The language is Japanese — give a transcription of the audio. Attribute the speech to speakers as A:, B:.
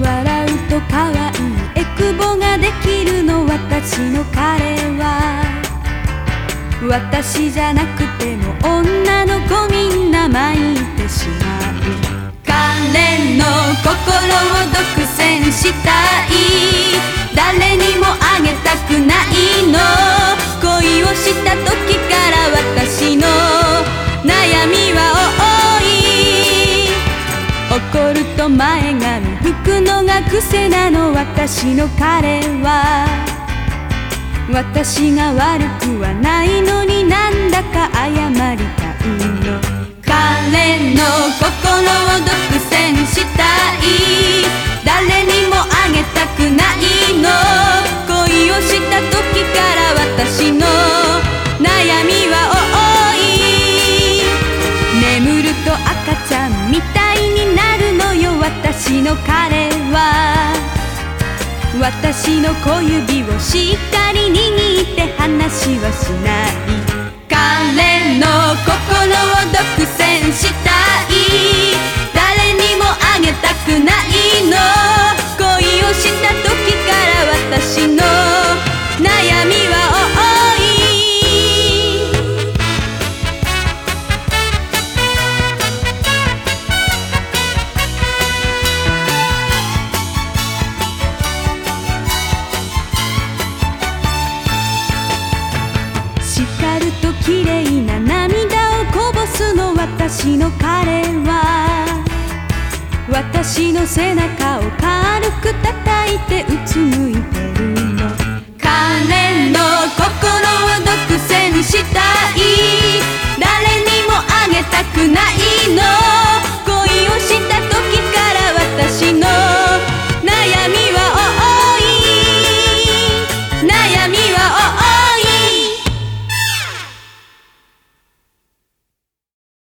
A: 笑うと可愛いエクボができるの私の彼は。私じゃなくても女の子みんな巻いてしまう。彼の心を独占したい。怒ると前髪拭くのが癖なの私の彼は。私が悪くはないのになんだか謝りたいの。彼の心を独占したい。誰にもあげたくないの。恋をした時から私の悩み私の彼は私の小指をしっかり握って話はしない。彼の心を独占した綺麗な涙をこぼすの私の彼は私の背中を軽く叩いてうつむいてるの。彼の心を独占したい。誰にもあげたくない。